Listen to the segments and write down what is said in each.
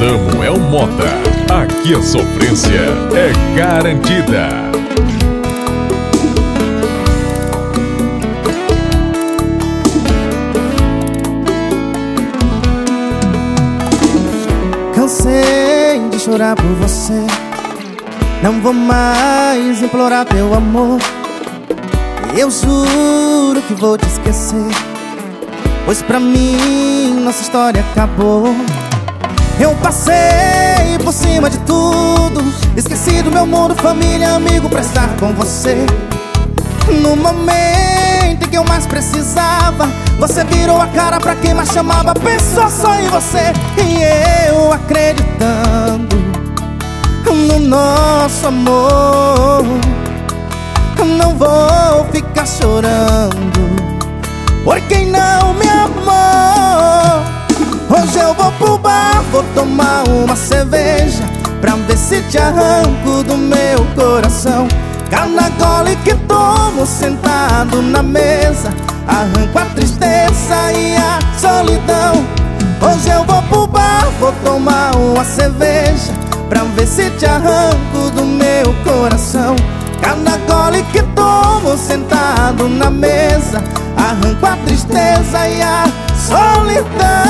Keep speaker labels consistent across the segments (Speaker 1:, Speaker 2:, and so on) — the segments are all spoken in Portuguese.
Speaker 1: Samuel Mota. Aqui a sofrência é garantida.
Speaker 2: Cansei de chorar por você. Não vou mais implorar teu amor. Eu juro que vou te esquecer. Pois pra mim nossa história acabou. Eu passei por cima de tudo. Esqueci do meu mundo, família, amigo pra estar com você. No momento em que eu mais precisava Você virou a cara pra quem mais chamava Pensou só em você. E eu acreditando No nosso amor. Não vou ficar chorando Por tomar uma cerveja Pra ver se te arranco do meu coração. Cada gole que tomo sentado na mesa Arranco a tristeza e a solidão. Hoje eu vou pro bar, vou tomar uma cerveja Pra ver se te arranco do meu coração. Cada gole que tomo sentado na mesa Arranco a tristeza e a solidão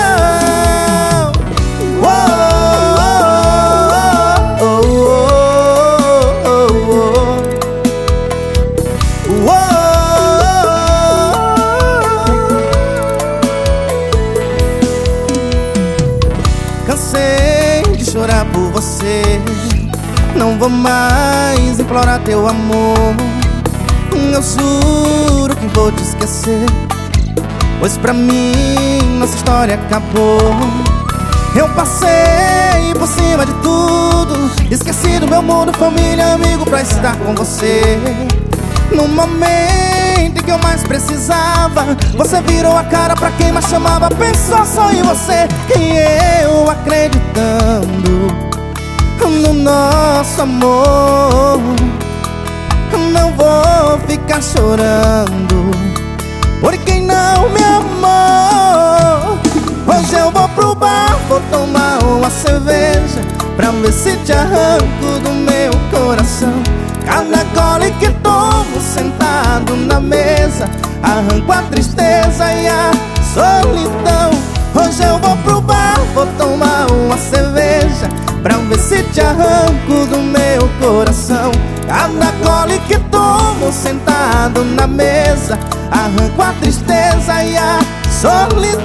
Speaker 2: você. Não vou mais implorar teu amor. Eu juro que vou te esquecer Pois pra mim nossa história acabou. Eu passei por cima de tudo Esqueci do meu mundo, família, amigo Pra estar com você. No momento que eu mais precisava Você virou a cara pra quem mais chamava Pensou só em você. E eu acreditando No nosso amor. Não vou ficar chorando Por quem não me amou. Hoje eu vou pro bar, vou tomar uma cerveja Pra ver se te arranco do meu coração. Cada gole que tomo sentado na mesa Arranco a tristeza e a solidão. Hoje eu vou pro bar, vou tomar uma cerveja Pra ver se te arranco do meu coração. Cada gole que tomo sentado na mesa Arranco a tristeza e a solidão